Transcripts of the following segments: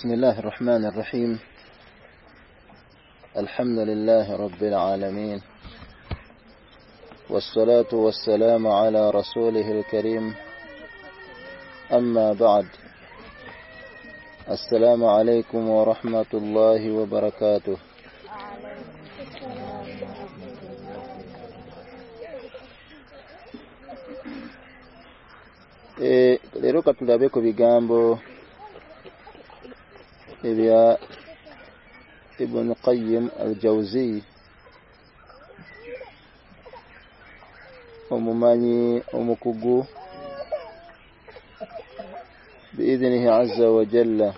بسم الله الرحمن الرحيم الحمد لله رب العالمين والصلاة والسلام على رسوله الكريم أما بعد السلام عليكم ورحمة الله وبركاته rero eh, katulabe ku bigambo إذ يا ابن قيم الجوزي ومماني ومكوغو بإذنه عز وجل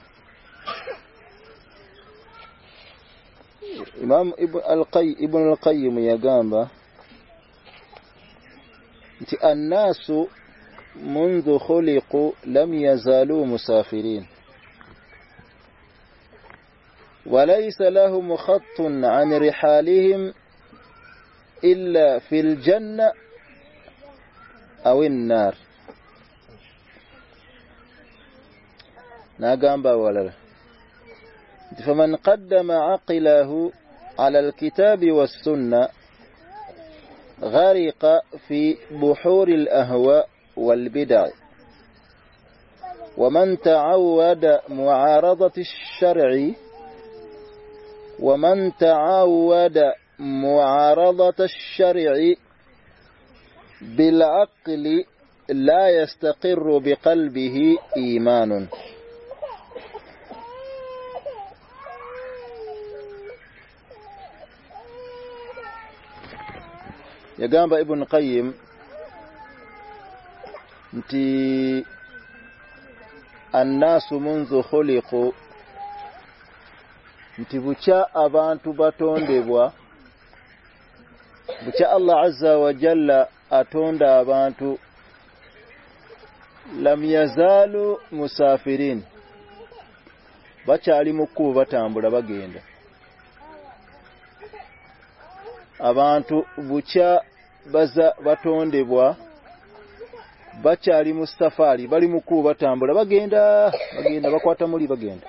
إمام ابن القيم ابن القيم يا جامبا الناس منذ خلقوا لم يزالوا مسافرين وليس لهم خط عن رحالهم إلا في الجنة أو النار ناقامبا ولا فمن قدم عقله على الكتاب والسنة غرق في بحور الأهواء والبدع ومن تعود معارضة الشرعي ومن تعود معارضة الشرع بالعقل لا يستقر بقلبه إيمان يقامب ابن قيم انت الناس منذ خلقوا وچا اوان ٹو بٹھون وا وا اللہ وٹھونڈان ٹو لمیا زالو مسافرین بہ چالی مکو وٹام گیندہ اوان ٹو وچا با وٹھون ڈے بوا بچہ مستفاری بڑی مکو وٹام بہ گیندہ بہوتموڑی بہ گیندا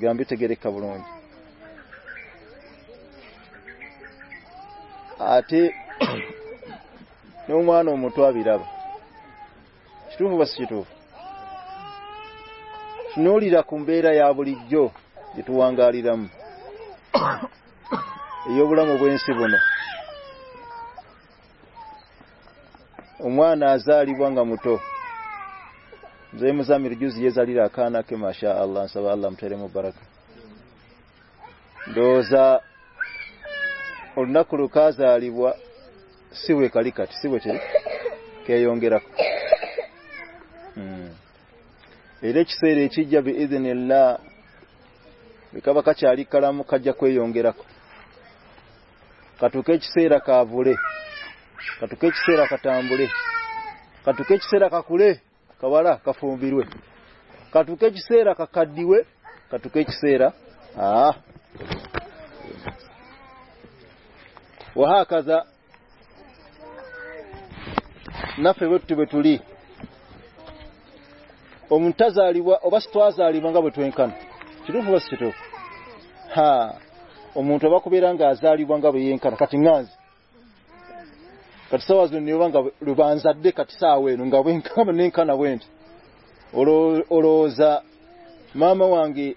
گا بھی ریکاب بولے آٹھ مانٹو ابراب نی رومبیر بڑی جو نازا ارب آنگا متو مزہ مرگیز یہ جاری رکھا نہ کہ ماشاء اللہ مبارک دو ہزار رکھتے جب ادا کا چاری کڑا مکھا جب کوئی رکھ کٹو کچ سے رکھا بوڑھے بوڑھے کٹو کچ سے رکھا کڑے امنت زارما گاٹو بوا سیٹو ہاں امنتاب کا روانے کا آپ کو اِن کا من رو روزا ما مو گی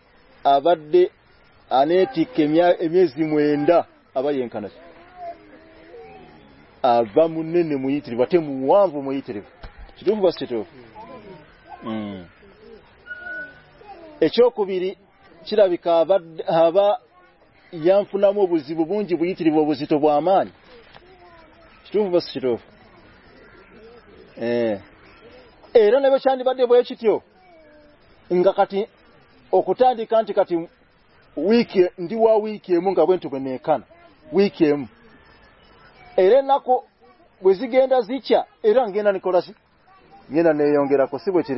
آباد جی میٹر موبی تھیتو ایچو کبھی چرابی آبا یعن پُن بو جی بولے جتو بوام ارے ذائبہ دن کا کتنا گندا ارے گی کوئی گیراسے بچے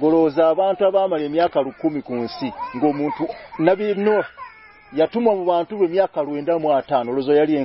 بو جا بنتا می آپ کم کو نو یا روا نو لوزیاں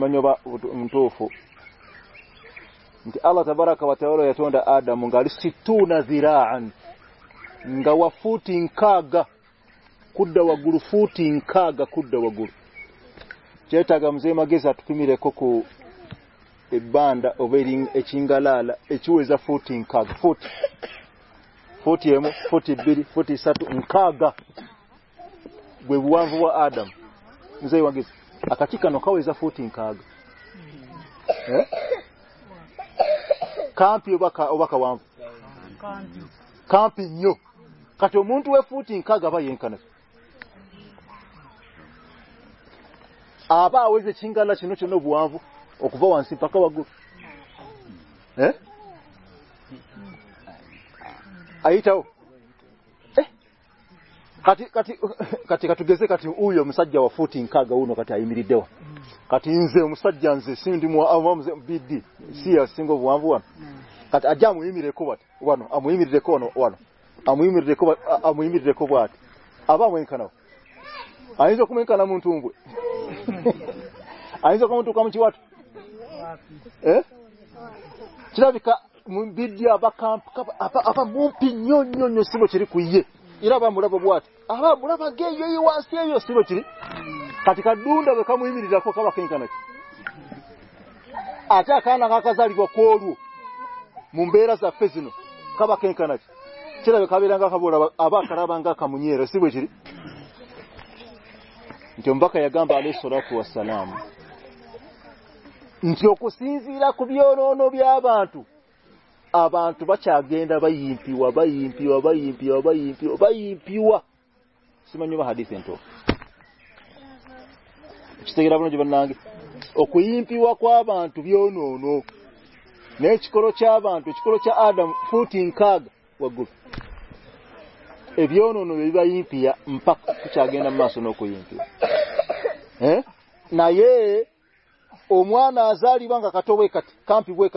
منتھا بار گار سیٹو نازرا گوا گود گڑ گوا گڑا گا جی ما گیزات نوئی پور تھینکھ کھان پی اوب کھا پی مون ٹو پور تین آبی کا گے سات پورتی آئی میرا ساتھ آمیں آمو امریکوانو نا آئی کئی آج آگا ممبئی را جا پھر آگا میرے بچری جمبا بھوبا چاہ گے اموا نازاری بانگا کام پی بیک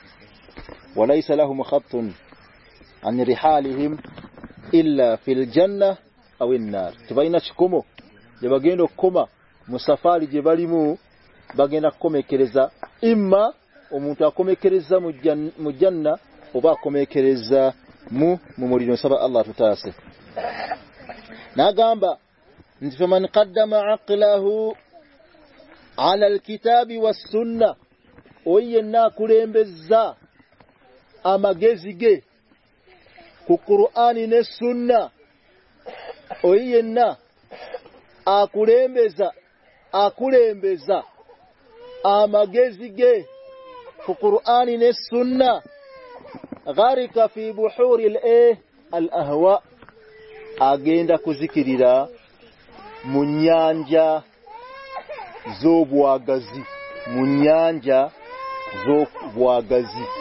وليس لهم خط عن رحالهم إلا في الجنة أو النار تبين شكمو يبغين كما مسافر جبالي مو بغينا كومي كريزا إما ومتا كومي كريزا مجنة وبا كومي كريزا مو ممورين سبع الله تتاسف ناقامبا فمن قدم عقله على الكتاب والسنة وينا كريم بالزاق آمے ذکے کنی نے سننا جا آگے ذکے کنی نے سننا کافی بو رے اللہ آگے منان جا ز گزی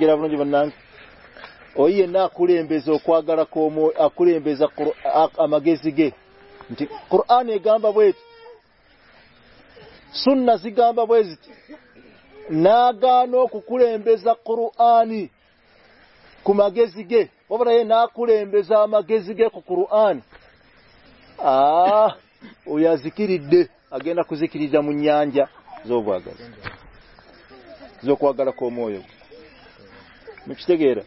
نا نہم کون گا سننا سی گا نا گانو کمبے جگے وہ نا کورے ذکے کن آ ذکری اگے نہ مو گے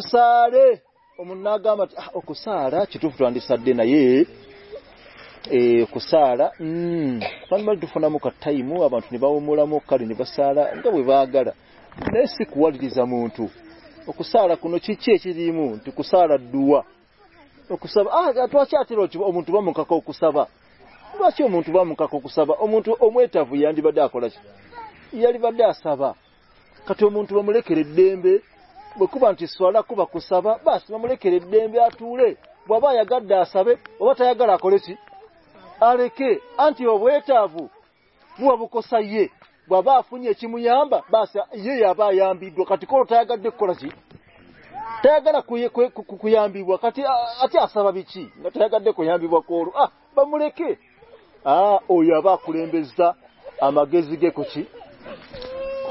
سارا ساتھ دفنا مختم آنورا مو کالبا گارا موسار گڑ بڑے آما گزے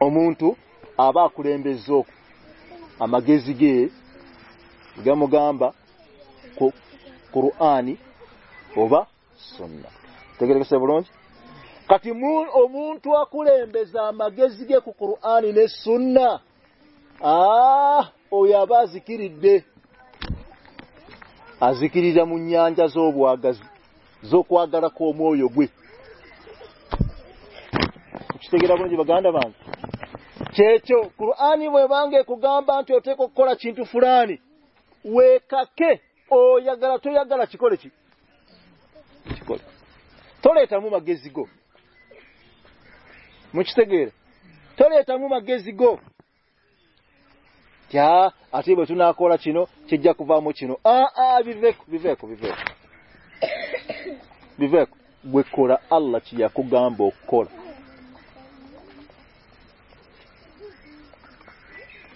امونتو آبا خمبے زو آ ما گزے گام گا کورو آنی امونتمبے آ زکری جامع مچھت گر تھوڑے سگو کیا اچھی بچوں چینو چیز چینک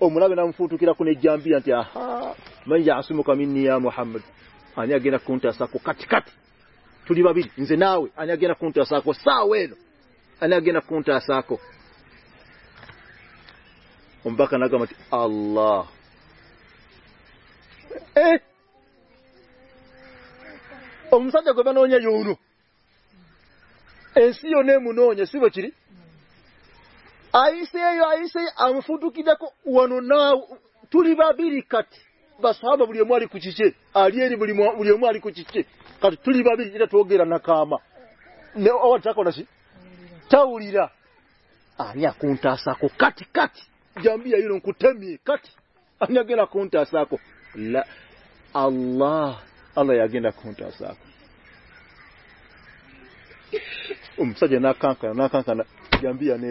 فوٹو کی آپ کو جامپی آنتی میں جاسم کا گیا نا کنٹا سا کون سے نہ ہونے آگے نا کنٹاس آنے آگے نا کنٹا سا کومو si bwe kiri جام کٹینا کنٹا سا اللہ اللہ نہ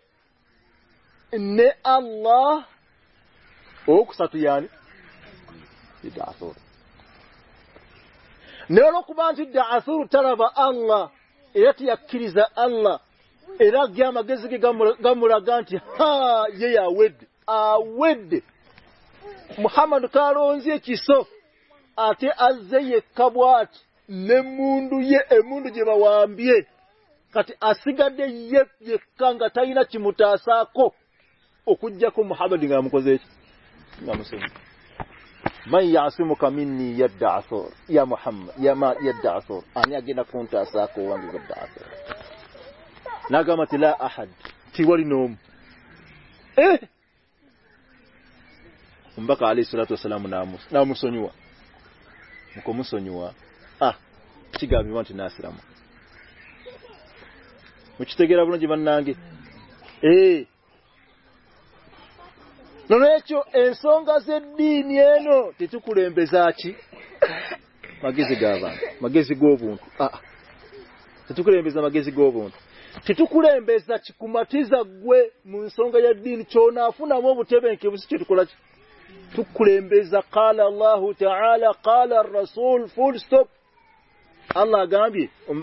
نی آسو را آگا کن آ گیا میم گامرا گانسی خام کار آٹھ آنکھائی مت بک علیم سونی سونی چنا گیا جی بن نا اللہ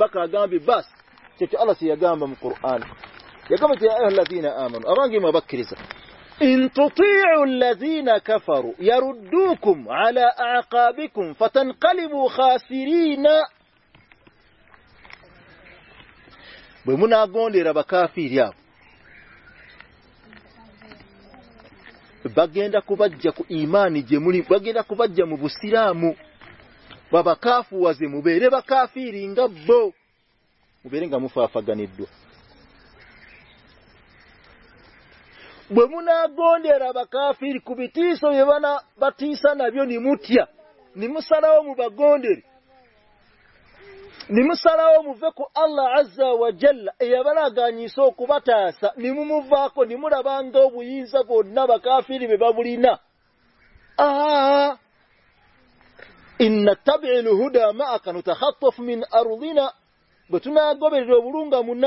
بکرا گانی بسینہ بکری إن تطيعوا الذين كفروا يردوكم على أعقابكم فتنقلبوا خاسرين بمنا قول ربا كافر ياب بغيندا كبجا كو إيمان جمولي بغيندا كبجا مبسترام بابا كافو وزي مبيري بكافر ينغبو مبيري نغمو فافغاني بمنا گندیر آموتی نما اموبا گندے نیم سرو اللہ گانوا بن گئی بری نا تھا نو دکھانوا بتن بُر گا من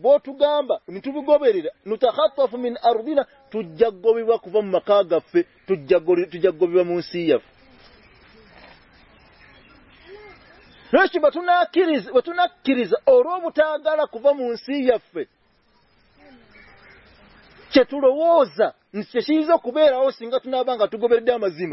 گوبیرین سی ناج اور مزید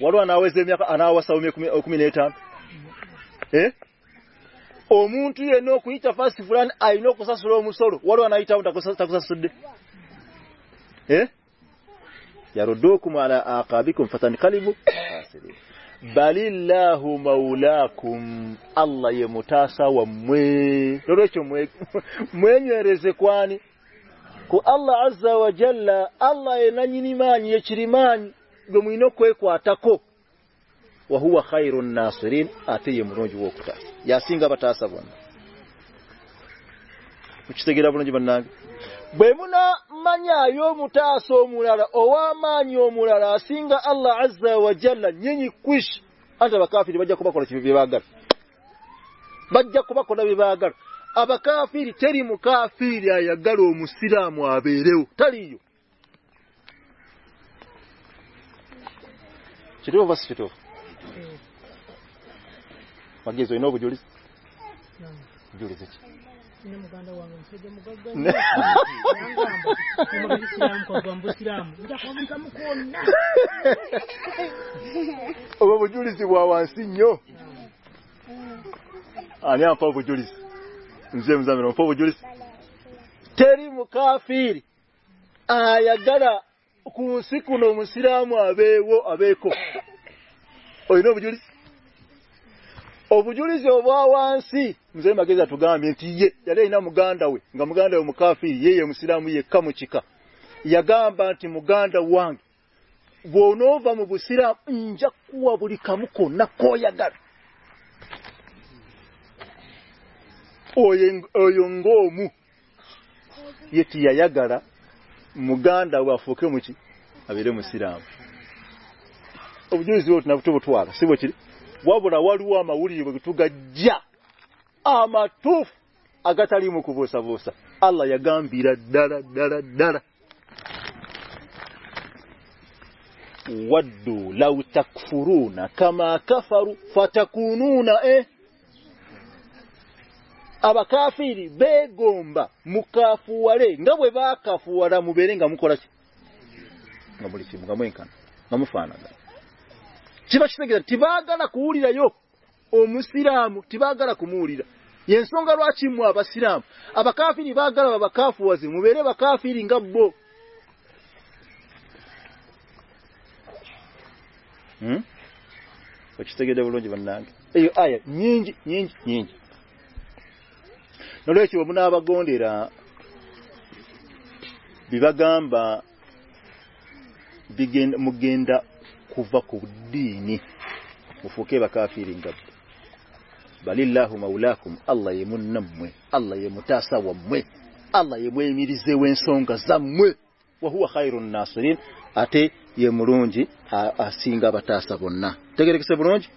Walua anaweze miaka anawasa ume kumi na etano. Eh? Omuntu ye no kuita fasi fulani aino kusasura omusoro. Walua anaita unta kusasura. Takusasura. Eh? Yarudukum ala aqabikum fatanqalibu hasidin. Bali Allahu maulakum Allah ye mutasa wa mwe. Lorocho mwe. Mwenyereze kwani? Ku Allah azza wa jalla Allah ye nanyini manyi ye chirimani. gomino kwe kwa atako wa huwa khairu nasirin ateye mrungi wokuta yasinga batasa bona uchitegera bulungi banaga bwemuna manya yo mutaso omulala owa manyo omulala asinga allah azza wa jalla nyinyi kwish anta bakafiri bajja kuba kola kibibaga bajja kuba kola bibaga abakafiri teri mukafiri ayagala omusilamu abereo taliyo بس چھٹو کو جوڑی جوڑی مخافی مشرا موجود ابھی مکے جاتو گا مو گانا مکا فی یہ سر گا موبام گو یہ گارا اللہ گم وڈو لکھو نفارو نا abakafiri begomba mukafuwale nga bwe bakafuwala mubere nga mukola ki nga muli kimu nga mwenkana nga mufaanagana kiba kitegeeza tibaagala kuwulirayo omusiraamu tibaagala kumuwulira yensonga lwaki mmwe abasiraamu abakafiri baagala babakafuwaze mubere bakafiri nga bo okitegedde bulungi bannange eyo aya nyingi nyingi nyingi nolwekyo munaabagondera bibagamba mugenda kuva ku ddiini mufuuke bakafiiri nga balillahu maulakum allah ye munnammwe allah ye mutaasa wammwe allah ye mweyimirize w'ensonga zammwe wahuwa khairu nnasirin ate ye mulungi asinga abataasa bonna tegerekese bulungi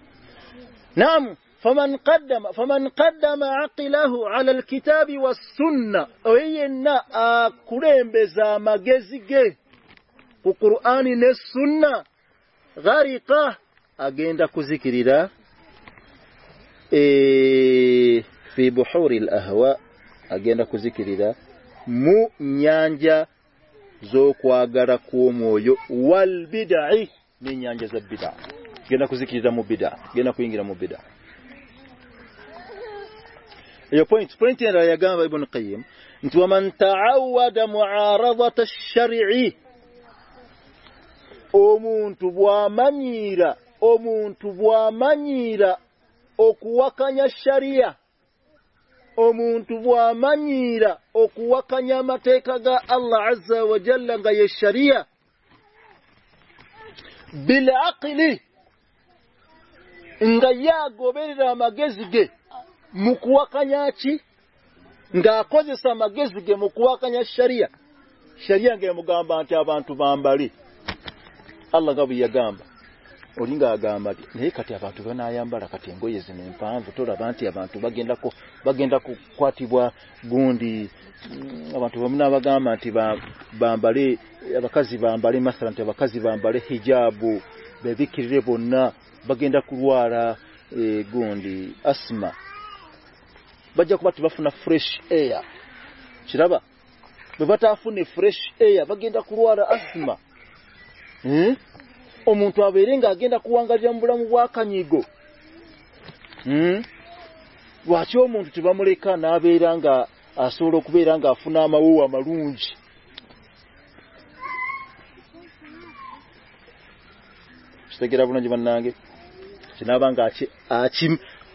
naamu فمن فمن قدم قدم عقله على الكتاب والسنة again کسی carry مانجا یہ نہ pant pant بولتا امن ٹوبو امن ٹوبوا میرا شری عمن ٹوبا میرا اللہ شری گئی گوبرام گے مکوا کنگا موقو کہ با گیندا کوجابو ریب نہ بگیندا کو گوندی اسما فنا فریش اے فریش اے امن تو جم کچھ مڑ گنا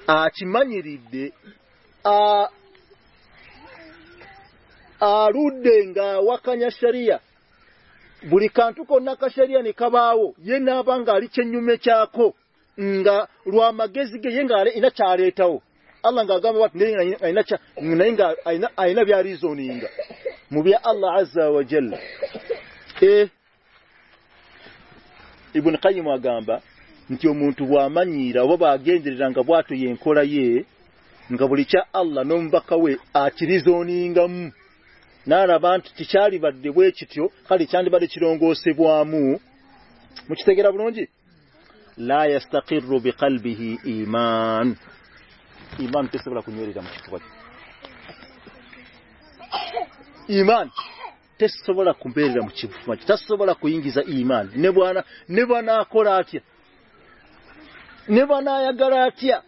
آچما سریا بری قانٹو نکا ساری نیبا یہ بن گئی چین کو چارے گا ریزو نیگا موبی اللہ جل گا متوا مانی با گیندری رنگ یہ nga buli kya allah n'omubaka we akiriza oningamu n'alaba nti tikyalibadde bwe kityo kale kyandibadde kirongoosebwamu mukitegeera bulungi la yastakiru bikalbihi iman iman tesobola kunywerera mu kifuba kyo iman tesobola kumbeerera mu kifuba kyo tasobola kuyingiza iman ne bwanaakola atya ne bwanaayagala atya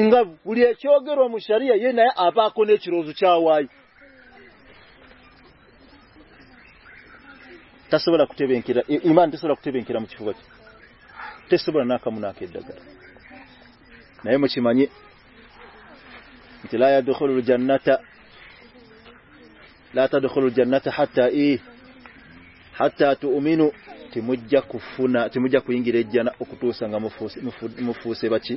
nga buli ekyogerwa mu shariya ye naye abaako n'ekirowoozo kyawaayo tasobola kutebenkera imaani tesobola kutebenkera mu kifuba kyo tesobola n'akamunaako eddagala naye mukimanye nti la yadukhulu ljannata la tadukhulu ljannata hatta i hatta tuuminu timujja kufuna timujja kuyingira ejjana okutuusa nga mufuuse baki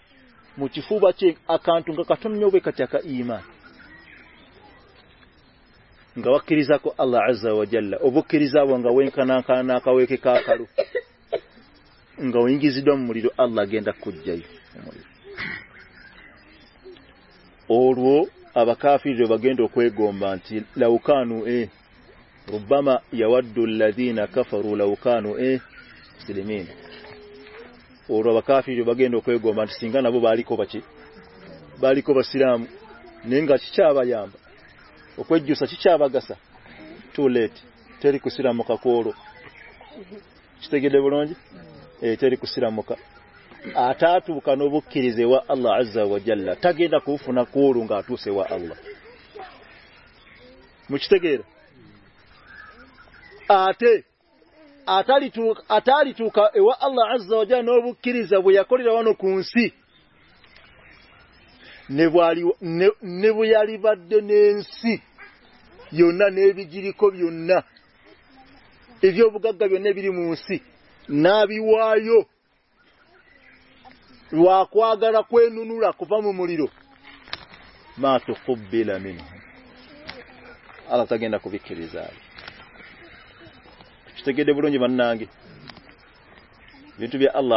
لوکا نو اے با you then کا فرو لوکا نو اے گے گو منگانہ وہ باریقوچہ باریقوبا سرام نگا چابہ جو چابا گسا to late cherry کو سرا مکہ چری سرا مکہ آٹا بھوکے وا اللہ کو سے وا اللہ وہ گارور میرو ماتین آ گندا کو گ اللہ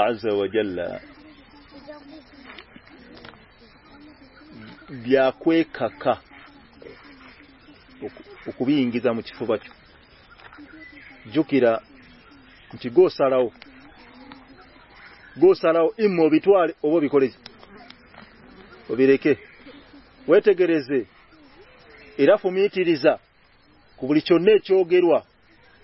گو سارا گو سارا چون چوک گیروا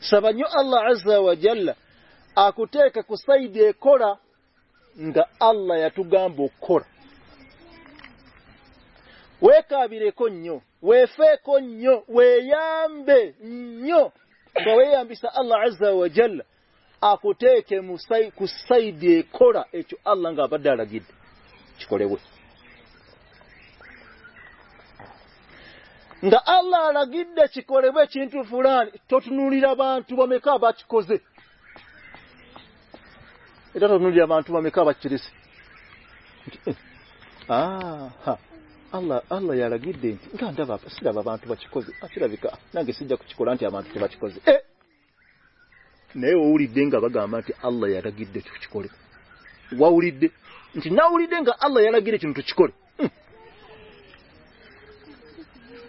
سب بنی اللہ ازا و جل آکو ٹیکسا اللہ وے کابرے کنو وی فے کن سا اللہ آکو ٹیکا اللہ بچا نوڑیاں گی بچے کا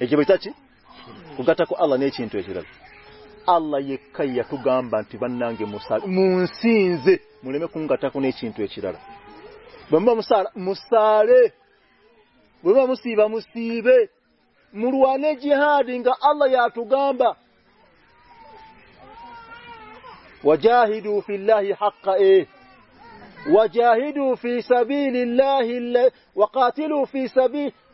جلو گانبا فی اللہ وجاہدی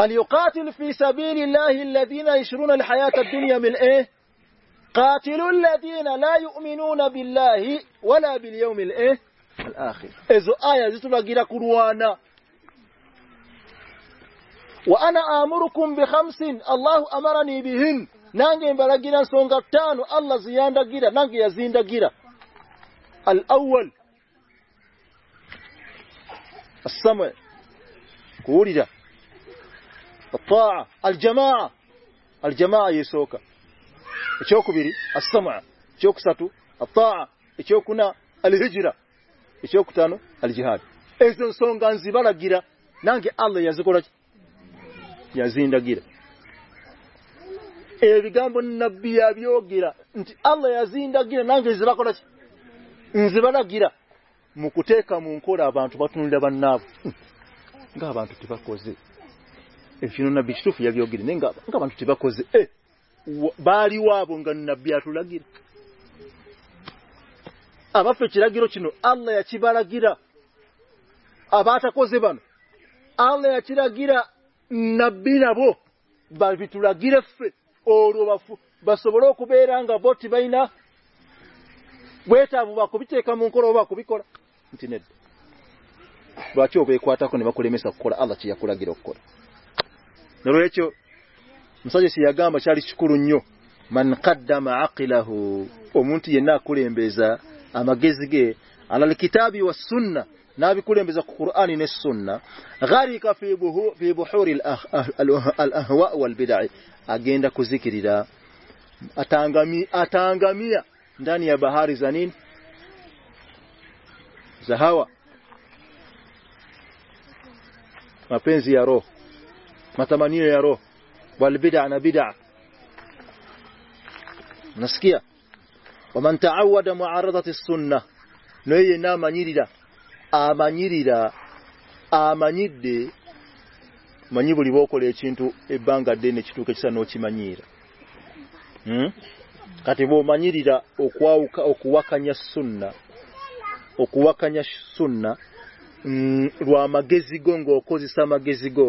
فليقاتل في سبيل الله الذين يشرون الحياة الدنيا من إيه؟ قاتلوا الذين لا يؤمنون بالله ولا باليوم الإيه؟ الآخر إذو آية زيتو وأنا آمركم بخمس الله أمرني بهن نانجي مبالاقينا سونغتان الله زيان دقيرا نانجي يزين دقيرا الأول السمع قولي الطاعة الطاعة الجماعة الجماعة يسوك يشوك يشوك يشوك السمع ساتو يشوكنا الهجرة تانو الجهاد الما الما چوک بیری چوک سات گیرا گیرا mu nkola abantu batunulira کا من tebakoze گراٹا کسے بھائی آل گیرا بو باروا سب روبیر روچوا جیسے گاڑی نہ آگے دکویری داغام دانی بہاری جانی مت میاروال بھی دا نس کی منتما سون نا نئی نا میرا ریڈا می می بڑی بکاروسی نو چی میرا وہ میرے ریڈا کن نونی سننا گو گوزام گی گو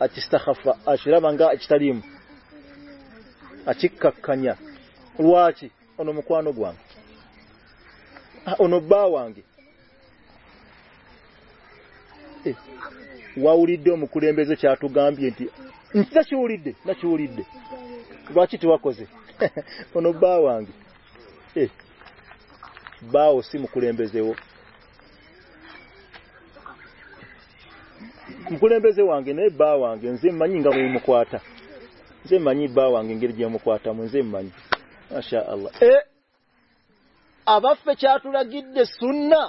اتس تا خفا اچھا ونگا اچھا اتھی ککھنیا واچی او اوپ باؤں گا اوڑی دکڑی چاٹو گام پہ نڑی دے نیت دے وہ اونو با وانگ باؤ اس مکین بہانگن گر گیا مکواٹا اللہ ابپ پہ چھوڑا سنا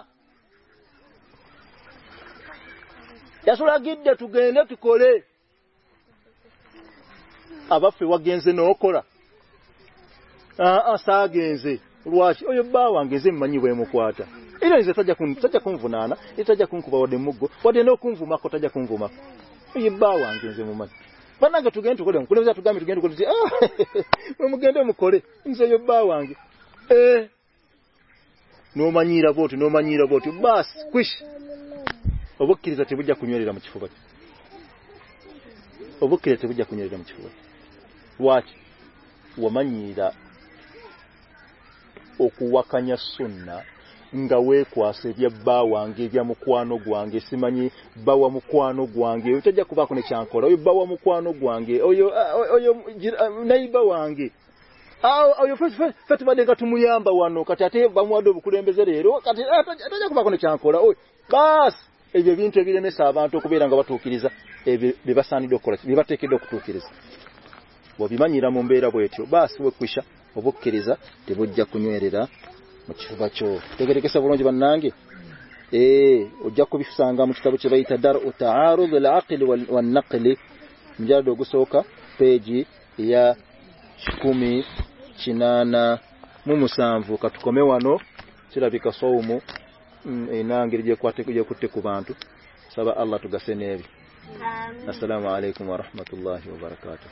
مکواٹا نا مکو نو مجھے گو کوئی باگیوا نو گواگیمانی گواگی چاہا موکوانو گواگی نو چاہاس بات ٹوکریز بسا کبھی جا ک نقلی چنانا صرف اللہ تس نے السلام علیکم و رحمۃ اللہ وبرکاتہ